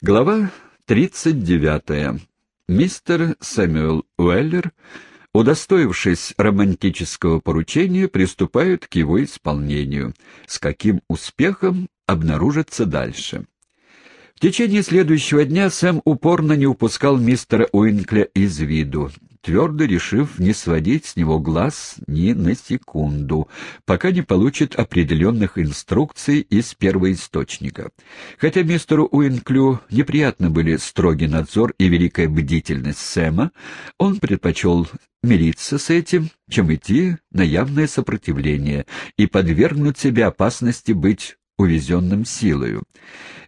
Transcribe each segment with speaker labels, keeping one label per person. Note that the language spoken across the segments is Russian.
Speaker 1: Глава 39. Мистер Сэмюэл Уэллер, удостоившись романтического поручения, приступает к его исполнению. С каким успехом обнаружится дальше. В течение следующего дня Сэм упорно не упускал мистера Уинкля из виду твердо решив не сводить с него глаз ни на секунду, пока не получит определенных инструкций из первоисточника. Хотя мистеру Уинклю неприятно были строгий надзор и великая бдительность Сэма, он предпочел мириться с этим, чем идти на явное сопротивление и подвергнуть себя опасности быть увезенным силою.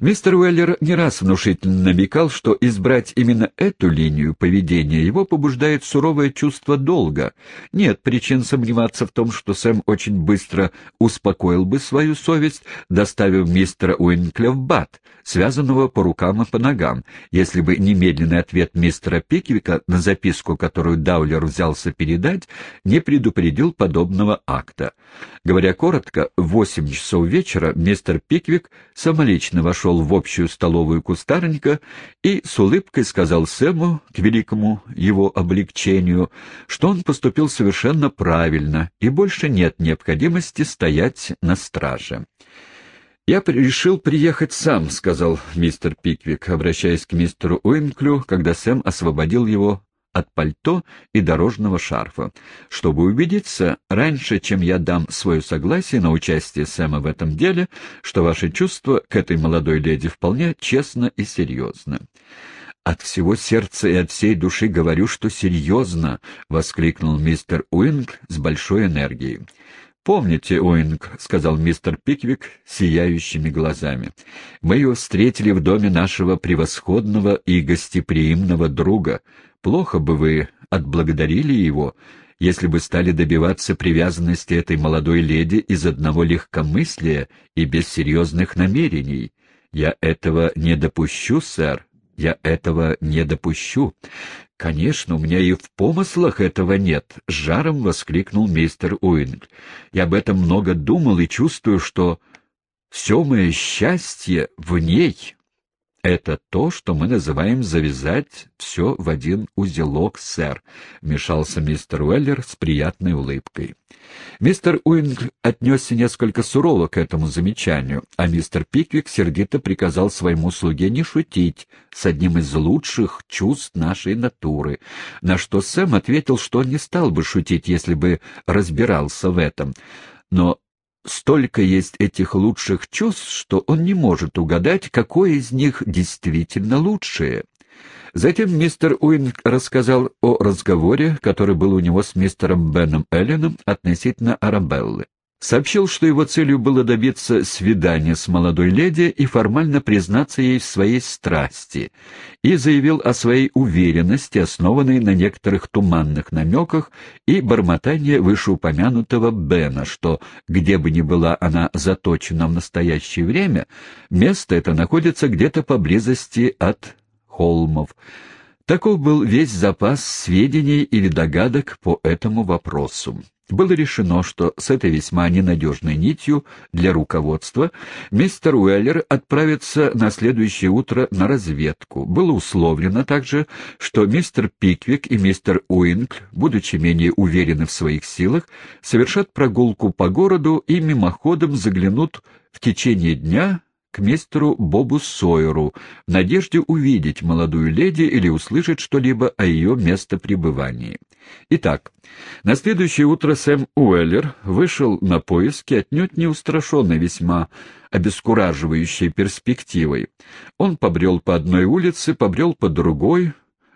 Speaker 1: Мистер Уэллер не раз внушительно намекал, что избрать именно эту линию поведения его побуждает суровое чувство долга. Нет причин сомневаться в том, что Сэм очень быстро успокоил бы свою совесть, доставив мистера Уинкля в бат, связанного по рукам и по ногам, если бы немедленный ответ мистера Пиквика на записку, которую Даулер взялся передать, не предупредил подобного акта. Говоря коротко, в восемь часов вечера мистер Пиквик самолично вошел в общую столовую кустарника и с улыбкой сказал Сэму, к великому его облегчению, что он поступил совершенно правильно и больше нет необходимости стоять на страже. «Я решил приехать сам», — сказал мистер Пиквик, обращаясь к мистеру Уинклю, когда Сэм освободил его от пальто и дорожного шарфа, чтобы убедиться, раньше, чем я дам свое согласие на участие Сэма в этом деле, что ваши чувства к этой молодой леди вполне честно и серьезно. «От всего сердца и от всей души говорю, что серьезно!» — воскликнул мистер Уинкль с большой энергией. «Помните, Уинкль», — сказал мистер Пиквик с сияющими глазами, — «мы его встретили в доме нашего превосходного и гостеприимного друга. Плохо бы вы отблагодарили его, если бы стали добиваться привязанности этой молодой леди из одного легкомыслия и без серьезных намерений. Я этого не допущу, сэр, я этого не допущу. «Конечно, у меня и в помыслах этого нет», — с жаром воскликнул мистер Уинкль. «Я об этом много думал и чувствую, что все мое счастье в ней». «Это то, что мы называем завязать все в один узелок, сэр», — вмешался мистер Уэллер с приятной улыбкой. Мистер Уинкль отнесся несколько сурово к этому замечанию, а мистер Пиквик сердито приказал своему слуге не шутить с одним из лучших чувств нашей натуры, на что Сэм ответил, что не стал бы шутить, если бы разбирался в этом. Но Столько есть этих лучших чувств, что он не может угадать, какое из них действительно лучшее. Затем мистер Уинг рассказал о разговоре, который был у него с мистером Беном Элленом относительно Арабеллы. Сообщил, что его целью было добиться свидания с молодой леди и формально признаться ей в своей страсти, и заявил о своей уверенности, основанной на некоторых туманных намеках и бормотании вышеупомянутого Бена, что, где бы ни была она заточена в настоящее время, место это находится где-то поблизости от холмов. Таков был весь запас сведений или догадок по этому вопросу. Было решено, что с этой весьма ненадежной нитью для руководства мистер Уэллер отправится на следующее утро на разведку. Было условлено также, что мистер Пиквик и мистер Уинг, будучи менее уверены в своих силах, совершат прогулку по городу и мимоходом заглянут в течение дня к мистеру Бобу Сойеру в надежде увидеть молодую леди или услышать что-либо о ее местопребывании. Итак, на следующее утро Сэм Уэллер вышел на поиски, отнюдь не устрашенный весьма обескураживающей перспективой. Он побрел по одной улице, побрел по другой,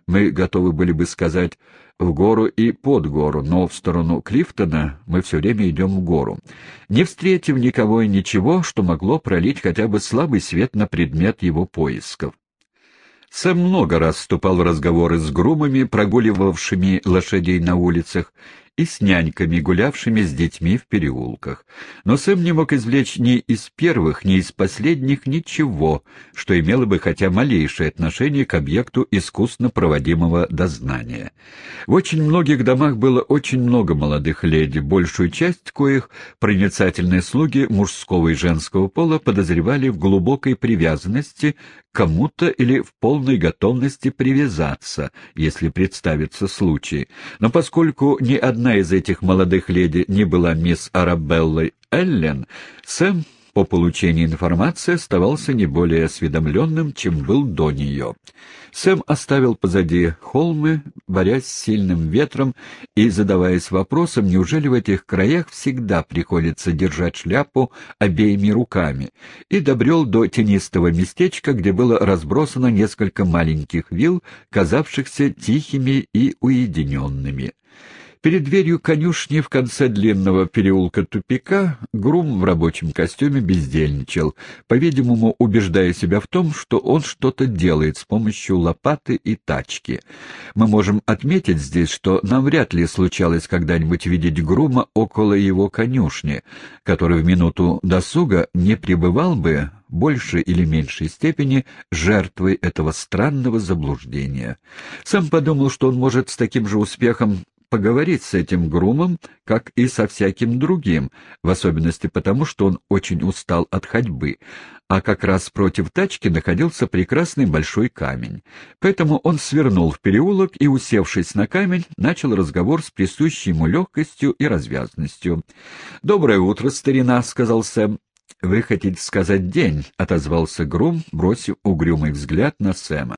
Speaker 1: мы готовы были бы сказать в гору и под гору, но в сторону Клифтона мы все время идем в гору, не встретив никого и ничего, что могло пролить хотя бы слабый свет на предмет его поисков. Сэм много раз вступал в разговоры с грумами, прогуливавшими лошадей на улицах, и с няньками, гулявшими с детьми в переулках. Но Сэм не мог извлечь ни из первых, ни из последних ничего, что имело бы хотя малейшее отношение к объекту искусно проводимого дознания. В очень многих домах было очень много молодых леди, большую часть коих проницательные слуги мужского и женского пола подозревали в глубокой привязанности к кому-то или в полной готовности привязаться, если представится случай. Но поскольку ни одна из этих молодых леди не была мисс Арабеллой Эллен, Сэм по получении информации оставался не более осведомленным, чем был до нее. Сэм оставил позади холмы, борясь с сильным ветром и задаваясь вопросом, неужели в этих краях всегда приходится держать шляпу обеими руками, и добрел до тенистого местечка, где было разбросано несколько маленьких вилл, казавшихся тихими и уединенными. Перед дверью конюшни в конце длинного переулка тупика Грум в рабочем костюме бездельничал, по-видимому, убеждая себя в том, что он что-то делает с помощью лопаты и тачки. Мы можем отметить здесь, что нам вряд ли случалось когда-нибудь видеть Грума около его конюшни, который в минуту досуга не пребывал бы большей или меньшей степени жертвой этого странного заблуждения. Сам подумал, что он может с таким же успехом поговорить с этим грумом, как и со всяким другим, в особенности потому, что он очень устал от ходьбы, а как раз против тачки находился прекрасный большой камень. Поэтому он свернул в переулок и, усевшись на камень, начал разговор с присущей ему легкостью и развязностью. «Доброе утро, старина», — сказал Сэм. «Вы хотите сказать день?» — отозвался Грум, бросив угрюмый взгляд на Сэма.